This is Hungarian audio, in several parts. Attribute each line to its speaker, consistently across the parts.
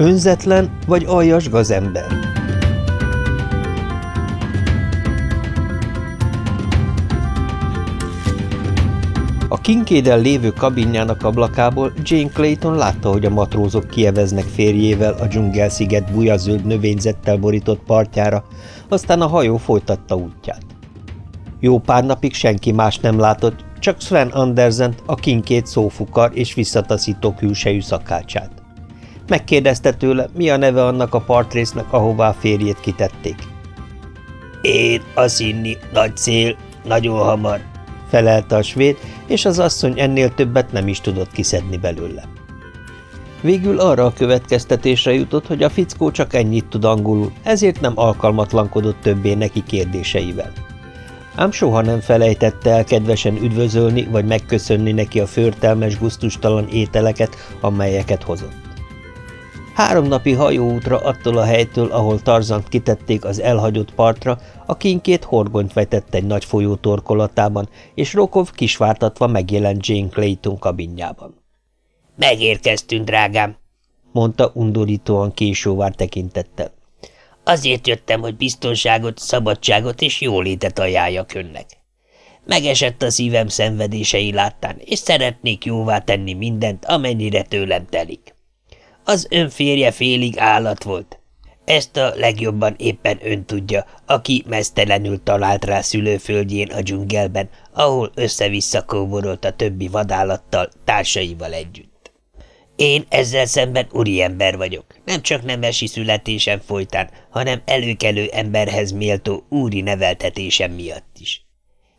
Speaker 1: Önzetlen vagy aljas gazember? A kinkéden lévő kabinjának ablakából Jane Clayton látta, hogy a matrózok kieveznek férjével a dzsungelsziget bujazöld növényzettel borított partjára, aztán a hajó folytatta útját. Jó pár napig senki más nem látott, csak Sven Andersen, a kinkét szófukar és visszataszító külsejű szakácsát. Megkérdezte tőle, mi a neve annak a partrésznek, ahová a férjét kitették.
Speaker 2: Én, a színni, nagy cél, nagyon hamar,
Speaker 1: felelte a svéd, és az asszony ennél többet nem is tudott kiszedni belőle. Végül arra a következtetésre jutott, hogy a fickó csak ennyit tud angolul, ezért nem alkalmatlankodott többé neki kérdéseivel. Ám soha nem felejtette el kedvesen üdvözölni vagy megköszönni neki a förtelmes, guztustalan ételeket, amelyeket hozott. Három napi hajóútra attól a helytől, ahol Tarzant kitették az elhagyott partra, a kinkét horgonyt vetett egy nagy folyó torkolatában, és Rokov kisvártatva megjelent Jane Clayton kabinjában.
Speaker 2: – Megérkeztünk, drágám!
Speaker 1: – mondta undorítóan késóvár tekintettel.
Speaker 2: – Azért jöttem, hogy biztonságot, szabadságot és jólétet ajánljak önnek. Megesett a szívem szenvedései láttán, és szeretnék jóvá tenni mindent, amennyire tőlem telik. Az ön férje félig állat volt. Ezt a legjobban éppen ön tudja, aki mesztelenül talált rá szülőföldjén a dzsungelben, ahol össze-vissza a többi vadállattal, társaival együtt. Én ezzel szemben úriember vagyok, nem csak nemesi születésem folytán, hanem előkelő emberhez méltó úri neveltetésem miatt is.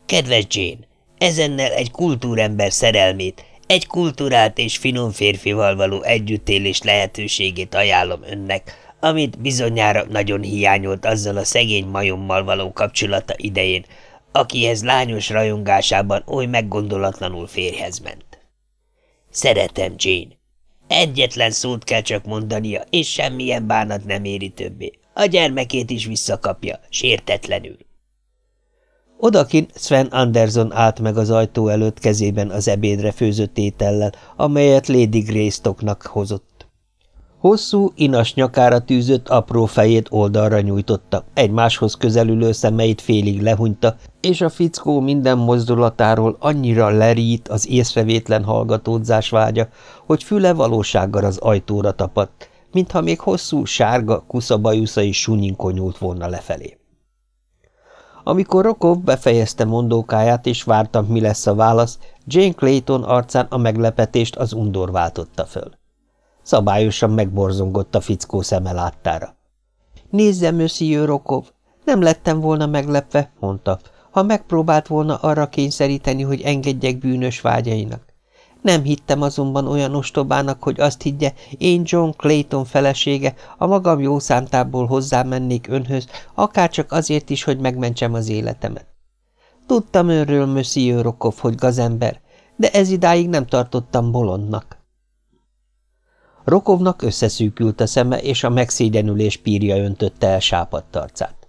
Speaker 2: Kedves Jane, ezennel egy kultúrember szerelmét, egy kulturált és finom férfival való együttélés lehetőségét ajánlom önnek, amit bizonyára nagyon hiányolt azzal a szegény majommal való kapcsolata idején, akihez lányos rajongásában oly meggondolatlanul férhez ment. Szeretem, Jane. Egyetlen szót kell csak mondania, és semmilyen bánat nem éri többé. A gyermekét is visszakapja, sértetlenül.
Speaker 1: Odakin Sven Anderson állt meg az ajtó előtt kezében az ebédre főzött étellel, amelyet Lady Greystocknak hozott. Hosszú, inas nyakára tűzött apró fejét oldalra nyújtotta, egymáshoz közelülő szemeit félig lehunyta, és a fickó minden mozdulatáról annyira lerít az észrevétlen hallgatódzás vágya, hogy füle valósággal az ajtóra tapadt, mintha még hosszú, sárga, kuszabajuszai sunyinkonyult volna lefelé. Amikor Rokov befejezte mondókáját, és vártam, mi lesz a válasz, Jane Clayton arcán a meglepetést az undor váltotta föl. Szabályosan megborzongott a fickó szeme láttára. – Nézze, monsieur Rokov, nem lettem volna meglepve, mondta, ha megpróbált volna arra kényszeríteni, hogy engedjek bűnös vágyainak. Nem hittem azonban olyan ostobának, hogy azt higgye, én John Clayton felesége, a magam jó szántából hozzá mennék önhöz, akárcsak azért is, hogy megmentsem az életemet. Tudtam önről, Monsieur Rokov, hogy gazember, de ez idáig nem tartottam bolondnak. Rokovnak összeszűkült a szeme, és a megszégyenülés pírja öntötte el sápadt arcát.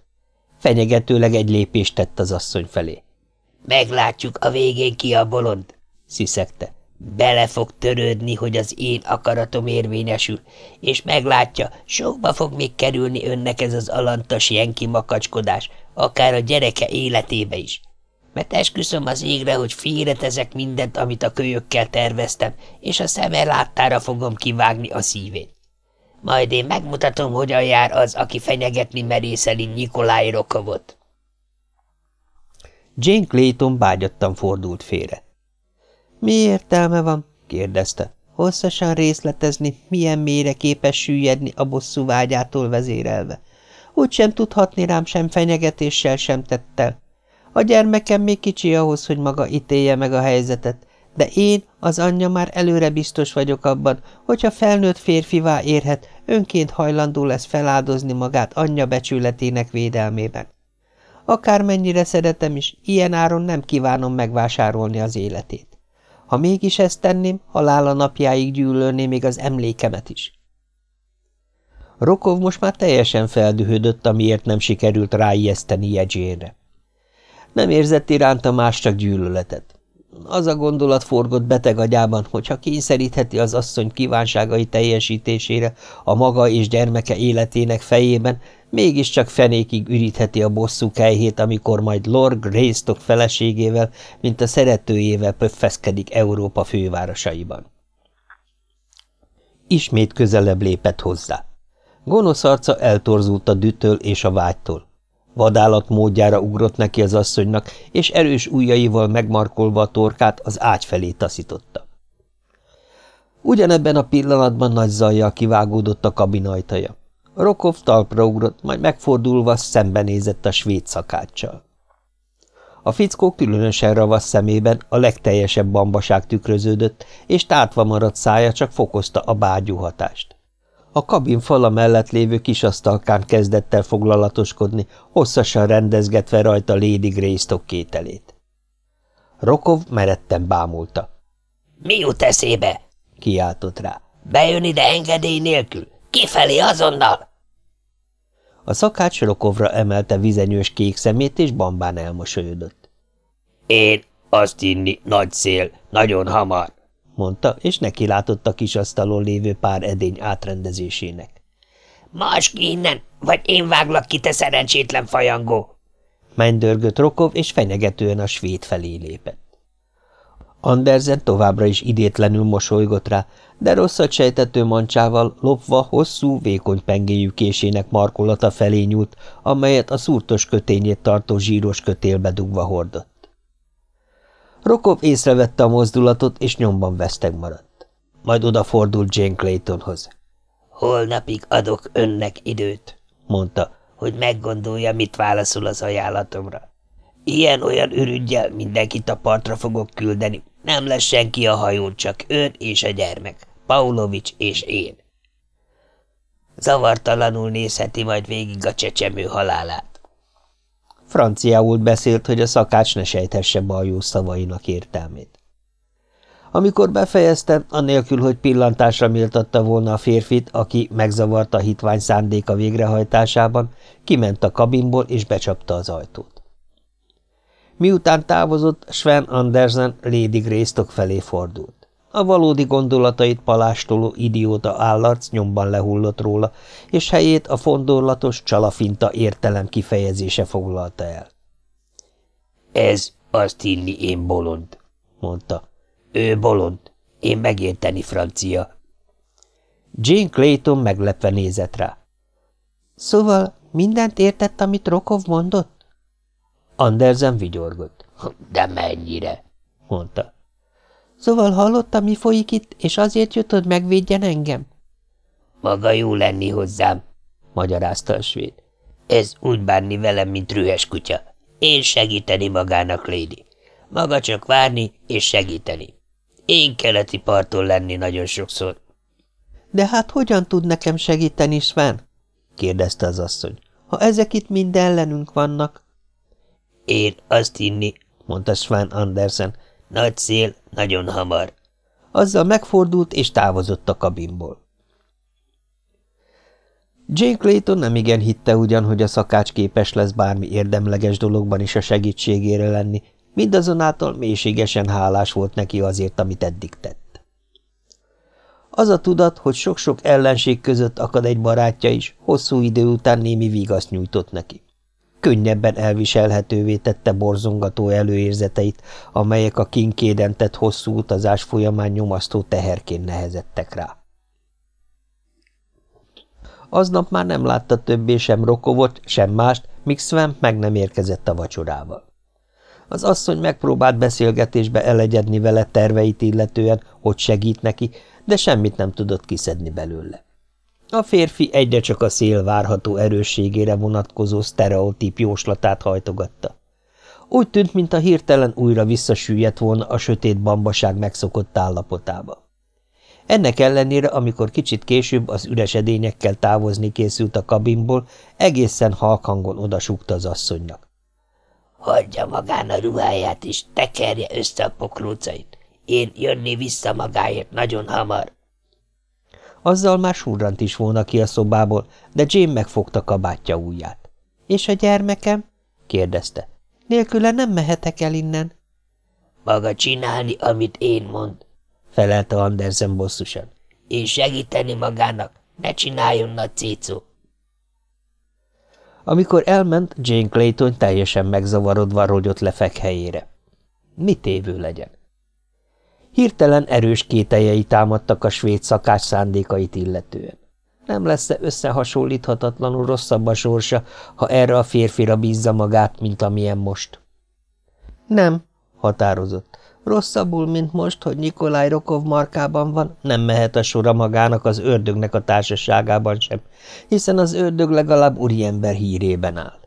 Speaker 1: Fenyegetőleg egy lépést tett az asszony felé.
Speaker 2: – Meglátjuk a végén ki a bolond – sziszegte. Bele fog törődni, hogy az én akaratom érvényesül, és meglátja, sokba fog még kerülni önnek ez az alantas jenki makacskodás, akár a gyereke életébe is. Mert esküszöm az égre, hogy félretezek mindent, amit a kölyökkel terveztem, és a szeme láttára fogom kivágni a szívét. Majd én megmutatom, hogyan jár az, aki fenyegetni merészeli Nikolaj Rokovot.
Speaker 1: Jane Clayton bágyattan fordult félre. Mi értelme van? kérdezte. Hosszasan részletezni, milyen mélyre képes süllyedni a bosszú vágyától vezérelve. Úgy sem tudhatni rám sem fenyegetéssel, sem tettel. A gyermekem még kicsi ahhoz, hogy maga ítélje meg a helyzetet, de én, az anyja már előre biztos vagyok abban, hogyha felnőtt férfivá érhet, önként hajlandó lesz feláldozni magát anyja becsületének védelmében. Akármennyire szeretem is, ilyen áron nem kívánom megvásárolni az életét. Ha mégis ezt tenném, halála napjáig gyűlölné még az emlékemet is. Rokov most már teljesen feldühödött, amiért nem sikerült ráijeszteni Jegyérre. Nem érzett iránta más csak gyűlöletet. Az a gondolat forgott beteg agyában, hogy ha kényszerítheti az asszony kívánságai teljesítésére a maga és gyermeke életének fejében, mégiscsak fenékig ürítheti a bosszú kejhét, amikor majd Lord Greystock feleségével, mint a szeretőjével pöffeszkedik Európa fővárosaiban. Ismét közelebb lépett hozzá. Gonosz arca eltorzult a dütől és a vágytól. Vadállat módjára ugrott neki az asszonynak, és erős ujjaival megmarkolva a torkát az ágy felé taszította. Ugyanebben a pillanatban nagy zajjal kivágódott a kabin ajtaja. Rokov talpra ugrott, majd megfordulva szembenézett a svéd szakáccsal. A fickó különösen ravasz szemében a legteljesebb bambaság tükröződött, és tátva maradt szája csak fokozta a bágyú hatást. A kabin fala mellett lévő kisasztalkán kezdett el foglalatoskodni, hosszasan rendezgetve rajta Lady Greystock kételét. Rokov meretten bámulta.
Speaker 2: – Mi jut eszébe?
Speaker 1: – kiáltott rá.
Speaker 2: – Bejön ide engedély nélkül! Kifelé azonnal!
Speaker 1: A szakács Rokovra emelte vizenyős kék szemét, és bambán elmosolyodott.
Speaker 2: – Én azt inni, nagy szél, nagyon hamar!
Speaker 1: mondta, és neki látott a kis asztalon lévő pár edény átrendezésének.
Speaker 2: Más ki innen, vagy én váglak ki, te szerencsétlen fajangó!
Speaker 1: Mennydörgött Rokov, és fenyegetően a svéd felé lépett. Andersen továbbra is idétlenül mosolygott rá, de rosszat sejtető mancsával lopva hosszú, vékony pengéjű késének markolata felé nyúlt, amelyet a szúrtos kötényét tartó zsíros kötélbe dugva hordott. Rokov észrevette a mozdulatot, és nyomban veszteg maradt. Majd odafordult Jane Claytonhoz.
Speaker 2: – Holnapig adok önnek időt – mondta, hogy meggondolja, mit válaszol az ajánlatomra. Ilyen-olyan ürügyjel mindenkit a partra fogok küldeni. Nem lesz senki a hajón, csak ön és a gyermek, Paulovics és én. Zavartalanul nézheti majd végig a csecsemő halálát.
Speaker 1: Franciául beszélt, hogy a szakács ne sejthesse baljó szavainak értelmét. Amikor befejezte, anélkül, hogy pillantásra méltatta volna a férfit, aki megzavarta a hitvány szándéka végrehajtásában, kiment a kabinból és becsapta az ajtót. Miután távozott, Sven Andersen Lady Greystock felé fordult. A valódi gondolatait palástoló idióta állarc nyomban lehullott róla, és helyét a fondorlatos csalafinta értelem kifejezése foglalta el.
Speaker 2: – Ez azt hinni én bolond – mondta. – Ő bolond, én megérteni francia.
Speaker 1: Jane Clayton meglepve nézett rá. – Szóval mindent értett, amit Rokov mondott? Andersen vigyorgott.
Speaker 2: – De mennyire? – mondta.
Speaker 1: Szóval hallotta, mi folyik itt, és azért jött, hogy megvédjen engem?
Speaker 2: Maga jó lenni hozzám,
Speaker 1: magyarázta a svéd.
Speaker 2: Ez úgy bánni velem, mint rühes kutya. Én segíteni magának, Lady. Maga csak várni és segíteni. Én keleti parton lenni nagyon sokszor.
Speaker 1: De hát hogyan tud nekem segíteni, Sven? kérdezte az asszony. Ha ezek itt mind ellenünk vannak.
Speaker 2: Én azt hinni,
Speaker 1: mondta Sven Andersen,
Speaker 2: nagy szél, nagyon hamar.
Speaker 1: Azzal megfordult és távozott a kabinból. Jane Clayton nem igen hitte ugyan, hogy a szakács képes lesz bármi érdemleges dologban is a segítségére lenni, mindazonáltal mélységesen hálás volt neki azért, amit eddig tett. Az a tudat, hogy sok-sok ellenség között akad egy barátja is, hosszú idő után némi vigaszt nyújtott neki könnyebben elviselhetővé tette borzongató előérzeteit, amelyek a kinkéden tett hosszú utazás folyamán nyomasztó teherként nehezettek rá. Aznap már nem látta többé sem Rokovot, sem mást, míg Sven meg nem érkezett a vacsorával. Az asszony megpróbált beszélgetésbe elegyedni vele terveit illetően, hogy segít neki, de semmit nem tudott kiszedni belőle. A férfi egyre csak a szél várható erősségére vonatkozó sztereotíp jóslatát hajtogatta. Úgy tűnt, mint a hirtelen újra visszasüllyedt volna a sötét bambaság megszokott állapotába. Ennek ellenére, amikor kicsit később az üres edényekkel távozni készült a kabinból, egészen halk hangon odasúgta az asszonynak.
Speaker 2: – Hagyja magán a ruháját, és tekerje össze a pokrócait. Én jönni vissza magáért nagyon hamar.
Speaker 1: – azzal már surrant is volna ki a szobából, de Jane megfogta kabátja ujját. – És a gyermekem? – kérdezte. – Nélküle nem mehetek el innen.
Speaker 2: – Maga csinálni, amit én mond, felelte Andersen bosszusan. És segíteni magának, ne csináljon nagy cécó.
Speaker 1: Amikor elment, Jane Clayton teljesen megzavarodva rogyott le fekhelyére. Mit évő legyen? Hirtelen erős kételjei támadtak a svéd szakás szándékait illetően. Nem lesz-e összehasonlíthatatlanul rosszabb a sorsa, ha erre a férfira bízza magát, mint amilyen most? Nem, határozott. Rosszabbul, mint most, hogy Nikolaj Rokov markában van, nem mehet a sora magának az ördögnek a társaságában sem, hiszen az ördög legalább úriember hírében áll.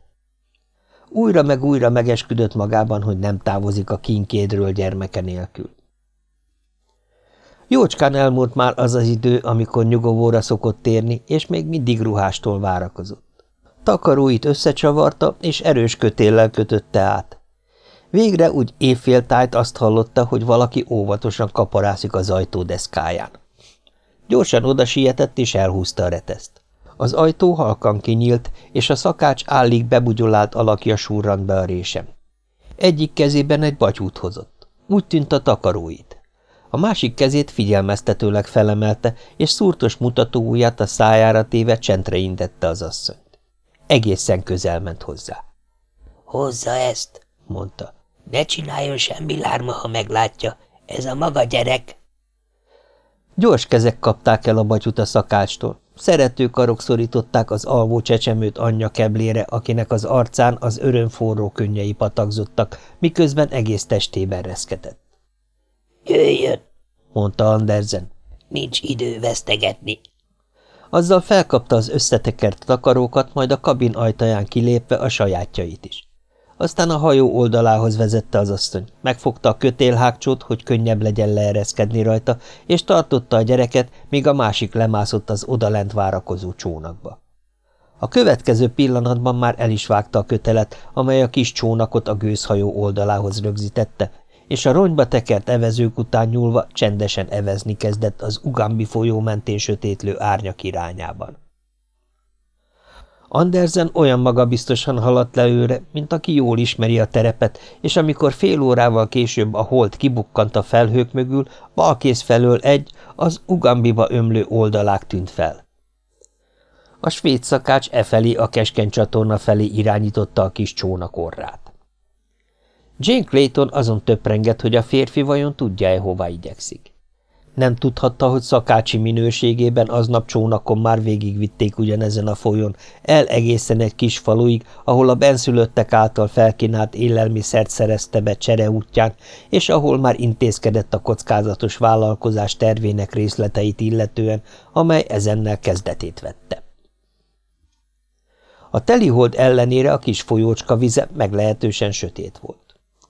Speaker 1: Újra meg újra megesküdött magában, hogy nem távozik a kinkédről gyermeke nélkül. Jócskán elmúlt már az az idő, amikor nyugovóra szokott térni, és még mindig ruhástól várakozott. Takaróit összecsavarta, és erős kötéllel kötötte át. Végre úgy évféltájt azt hallotta, hogy valaki óvatosan kaparászik az ajtó deszkáján. Gyorsan oda sietett, és elhúzta a reteszt. Az ajtó halkan kinyílt, és a szakács állig bebugyolált alakja surrant be a résem. Egyik kezében egy batyút hozott. Úgy tűnt a takaróit. A másik kezét figyelmeztetőleg felemelte, és szúrtos mutatóujját a szájára téve csentre intette az asszonyt. Egészen közel ment hozzá.
Speaker 2: – Hozza ezt! – mondta. – Ne csináljon semmi lárma, ha meglátja. Ez a maga gyerek!
Speaker 1: Gyors kezek kapták el a batyut a szakácstól. Szerető karok szorították az alvó csecsemőt anyja keblére, akinek az arcán az öröm forró könnyei patakzottak, miközben egész testében reszketett.
Speaker 2: Jöjjön,
Speaker 1: mondta Andersen.
Speaker 2: Nincs idő vesztegetni.
Speaker 1: Azzal felkapta az összetekert takarókat, majd a kabin ajtaján kilépve a sajátjait is. Aztán a hajó oldalához vezette az asszony, megfogta a kötélhágcsót, hogy könnyebb legyen leereszkedni rajta, és tartotta a gyereket, míg a másik lemászott az odalent várakozó csónakba. A következő pillanatban már el is vágta a kötelet, amely a kis csónakot a gőzhajó oldalához rögzítette, és a ronyba tekert evezők után nyúlva csendesen evezni kezdett az Ugambi folyó mentén sötétlő árnyak irányában. Andersen olyan magabiztosan haladt le őre, mint aki jól ismeri a terepet, és amikor fél órával később a hold kibukkant a felhők mögül, balkész felől egy, az Ugambiba ömlő oldalák tűnt fel. A svéd szakács e felé a keskeny csatorna felé irányította a kis csónak orrát. Jane Clayton azon töprengett, hogy a férfi vajon tudja-e, hova igyekszik. Nem tudhatta, hogy szakácsi minőségében aznap csónakon már végigvitték ugyanezen a folyón, el egészen egy kis faluig, ahol a benszülöttek által felkínált élelmiszert szerezte be csere útján, és ahol már intézkedett a kockázatos vállalkozás tervének részleteit illetően, amely ezennel kezdetét vette. A telihold ellenére a kis folyócska vize meglehetősen sötét volt.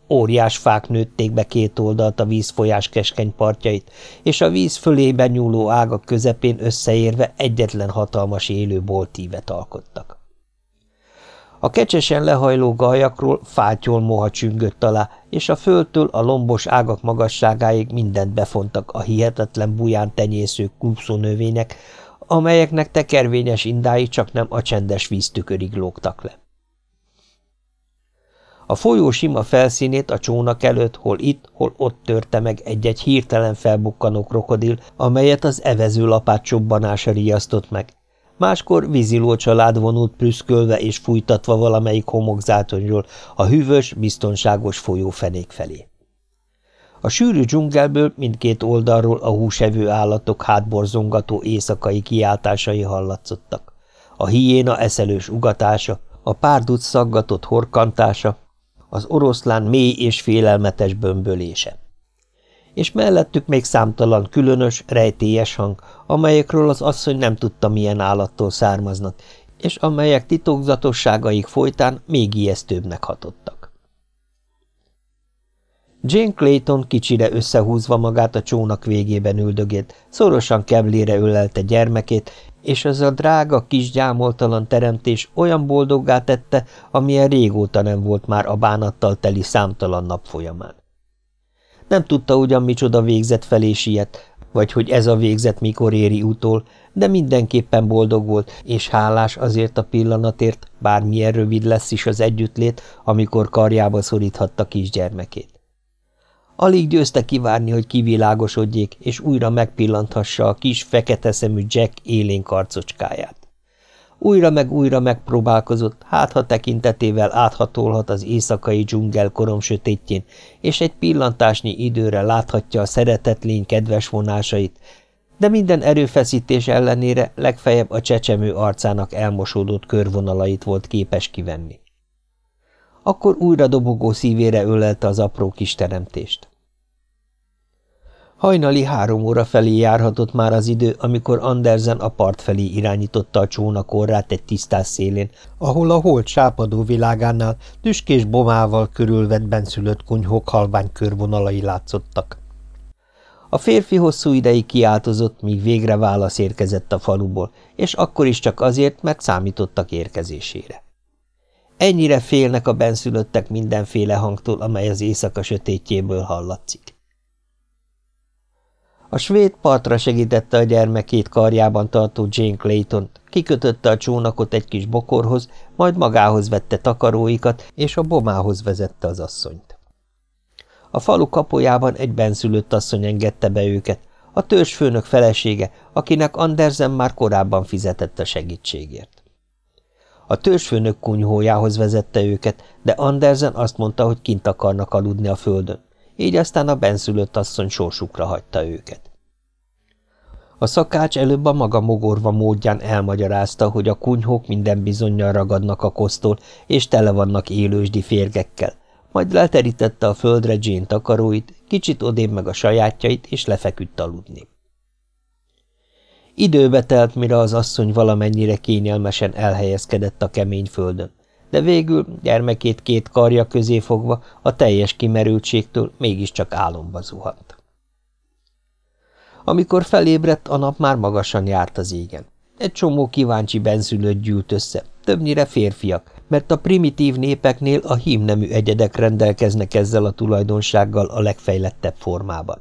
Speaker 1: Óriás fák nőtték be két oldalt a vízfolyás keskeny partjait, és a víz fölében nyúló ágak közepén összeérve egyetlen hatalmas élő boltívet alkottak. A kecsesen lehajló galjakról fátyol moha csüngött alá, és a földtől a lombos ágak magasságáig mindent befontak a hihetetlen buján tenyésző növények, amelyeknek tekervényes indái csak nem a csendes víztükörig lógtak le. A folyó sima felszínét a csónak előtt hol itt, hol ott törte meg egy-egy hirtelen felbukkanó krokodil, amelyet az evező lapát csobbanása riasztott meg. Máskor víziló család vonult prüszkölve és fújtatva valamelyik homokzátonyról a hűvös, biztonságos folyófenék felé. A sűrű dzsungelből mindkét oldalról a húsevő állatok hátborzongató éjszakai kiáltásai hallatszottak. A hiéna eszelős ugatása, a párduc szaggatott horkantása, az oroszlán mély és félelmetes bömbölése. És mellettük még számtalan különös, rejtélyes hang, amelyekről az asszony nem tudta, milyen állattól származnak, és amelyek titokzatosságaik folytán még ijesztőbbnek hatottak. Jane Clayton kicsire összehúzva magát a csónak végében üldögélt, szorosan keblére ölelte gyermekét, és az a drága kis gyámoltalan teremtés olyan boldoggá tette, amilyen régóta nem volt már a bánattal teli számtalan nap folyamán. Nem tudta ugyan micsoda végzet felé siet, vagy hogy ez a végzet mikor éri utol, de mindenképpen boldog volt, és hálás azért a pillanatért, bármilyen rövid lesz is az együttlét, amikor karjába szoríthatta kisgyermekét. Alig győzte kivárni, hogy kivilágosodjék, és újra megpillanthassa a kis, fekete szemű Jack élén karcocskáját. Újra meg újra megpróbálkozott, hát ha tekintetével áthatolhat az éjszakai dzsungel korom sötétjén, és egy pillantásnyi időre láthatja a szeretett lény kedves vonásait, de minden erőfeszítés ellenére legfeljebb a csecsemő arcának elmosódott körvonalait volt képes kivenni. Akkor újra dobogó szívére ölelte az apró kis teremtést. Hajnali három óra felé járhatott már az idő, amikor Andersen a part felé irányította a csónak orrát egy tisztás szélén, ahol a holt sápadó világánál tüskés bomával körülvett benszülött kunyhók halvány körvonalai látszottak. A férfi hosszú ideig kiáltozott, míg végre válasz érkezett a faluból, és akkor is csak azért, mert számítottak érkezésére. Ennyire félnek a benszülöttek mindenféle hangtól, amely az éjszaka sötétjéből hallatszik. A svéd partra segítette a gyermekét karjában tartó Jane clayton kikötötte a csónakot egy kis bokorhoz, majd magához vette takaróikat, és a bomához vezette az asszonyt. A falu kapujában egy benszülött asszony engedte be őket, a törzsfőnök felesége, akinek Andersen már korábban fizetett a segítségért. A törzsfőnök kunyhójához vezette őket, de Andersen azt mondta, hogy kint akarnak aludni a földön így aztán a benszülött asszony sorsukra hagyta őket. A szakács előbb a maga mogorva módján elmagyarázta, hogy a kunyhók minden bizonyal ragadnak a kosztól, és tele vannak élősdi férgekkel, majd leterítette a földre Jane takaróit, kicsit odébb meg a sajátjait, és lefeküdt aludni. Időbe telt, mire az asszony valamennyire kényelmesen elhelyezkedett a kemény földön de végül gyermekét két karja közé fogva a teljes kimerültségtől mégiscsak álomba zuhant. Amikor felébredt, a nap már magasan járt az égen. Egy csomó kíváncsi benszülött gyűlt össze, többnyire férfiak, mert a primitív népeknél a hímnemű egyedek rendelkeznek ezzel a tulajdonsággal a legfejlettebb formában.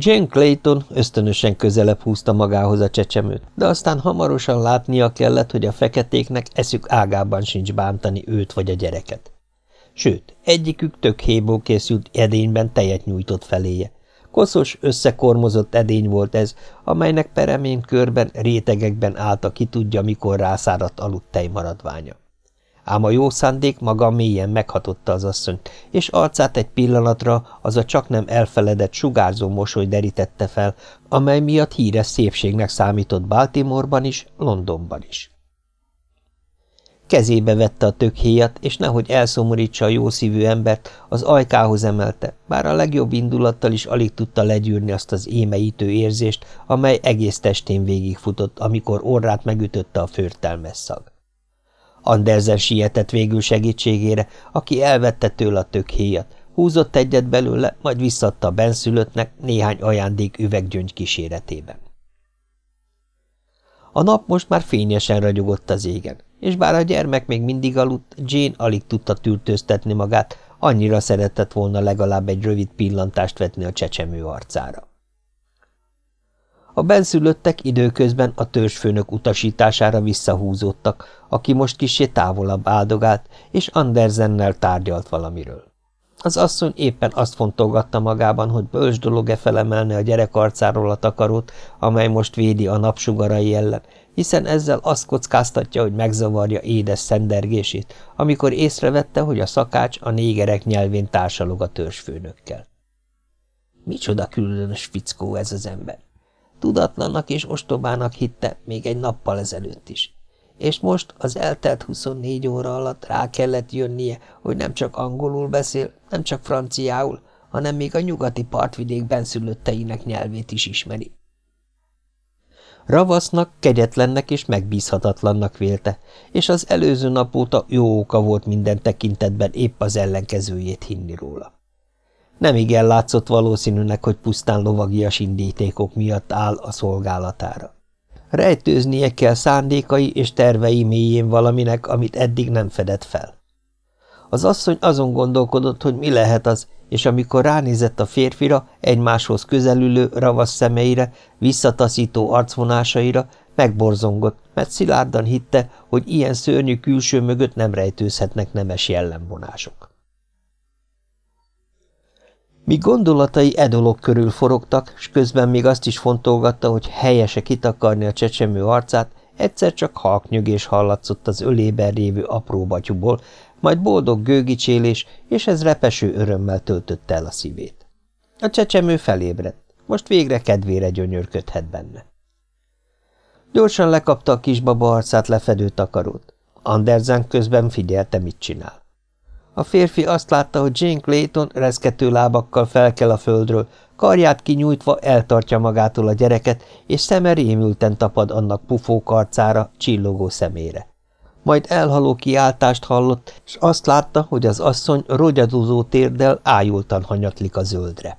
Speaker 1: Jane Clayton ösztönösen közelebb húzta magához a csecsemőt, de aztán hamarosan látnia kellett, hogy a feketéknek eszük ágában sincs bántani őt vagy a gyereket. Sőt, egyikük tök héból készült edényben tejet nyújtott feléje. Koszos, összekormozott edény volt ez, amelynek peremén körben, rétegekben állt a ki tudja, mikor rászáradt aludt tejmaradványa ám a jó szándék maga mélyen meghatotta az asszonyt, és arcát egy pillanatra az a csak nem elfeledett sugárzó mosoly derítette fel, amely miatt híres szépségnek számított Baltimoreban is, Londonban is. Kezébe vette a tökhéjat, és nehogy elszomorítsa a jószívű embert, az ajkához emelte, bár a legjobb indulattal is alig tudta legyűrni azt az émeítő érzést, amely egész testén végigfutott, amikor orrát megütötte a förtelmes szag. Andersen sietett végül segítségére, aki elvette tőle a tökhéjat, húzott egyet belőle, majd visszadta a benszülöttnek néhány ajándék üveggyöngy kíséretében. A nap most már fényesen ragyogott az égen, és bár a gyermek még mindig aludt, Jane alig tudta tűrtőztetni magát, annyira szeretett volna legalább egy rövid pillantást vetni a csecsemő arcára. A benszülöttek időközben a törzsfőnök utasítására visszahúzódtak, aki most kisé távolabb áldogált, és Andersennel tárgyalt valamiről. Az asszony éppen azt fontolgatta magában, hogy bölcs dolog-e felemelni a gyerek arcáról a takarót, amely most védi a napsugarai ellen, hiszen ezzel azt kockáztatja, hogy megzavarja édes szendergését, amikor észrevette, hogy a szakács a négerek nyelvén társalog a törzsfőnökkel. Micsoda különös fickó ez az ember! Tudatlannak és ostobának hitte még egy nappal ezelőtt is. És most az eltelt 24 óra alatt rá kellett jönnie, hogy nem csak angolul beszél, nem csak franciául, hanem még a nyugati partvidék benszülötteinek nyelvét is ismeri. Ravasznak, kegyetlennek és megbízhatatlannak vélte, és az előző nap óta jó oka volt minden tekintetben épp az ellenkezőjét hinni róla. Nem igen látszott valószínűnek, hogy pusztán lovagias indítékok miatt áll a szolgálatára. Rejtőznie kell szándékai és tervei mélyén valaminek, amit eddig nem fedett fel. Az asszony azon gondolkodott, hogy mi lehet az, és amikor ránézett a férfira, egymáshoz közelülő, ravasz szemeire, visszataszító arcvonásaira, megborzongott, mert szilárdan hitte, hogy ilyen szörnyű külső mögött nem rejtőzhetnek nemes jellemvonások. Míg gondolatai e körül forogtak, s közben még azt is fontolgatta, hogy helyese kitakarni a csecsemő arcát, egyszer csak halknyögés hallatszott az ölében révő apró batyuból, majd boldog gőgicsélés, és ez repeső örömmel töltötte el a szívét. A csecsemő felébredt, most végre kedvére gyönyörködhet benne. Gyorsan lekapta a kisbaba arcát lefedő takarót. Andersen közben figyelte, mit csinál. A férfi azt látta, hogy Jane Clayton reszkető lábakkal felkel a földről, karját kinyújtva eltartja magától a gyereket, és szeme rémülten tapad annak pufók arcára, csillogó szemére. Majd elhaló kiáltást hallott, és azt látta, hogy az asszony rogyadozó térdel ájultan hanyatlik a zöldre.